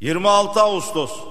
26 Ağustos.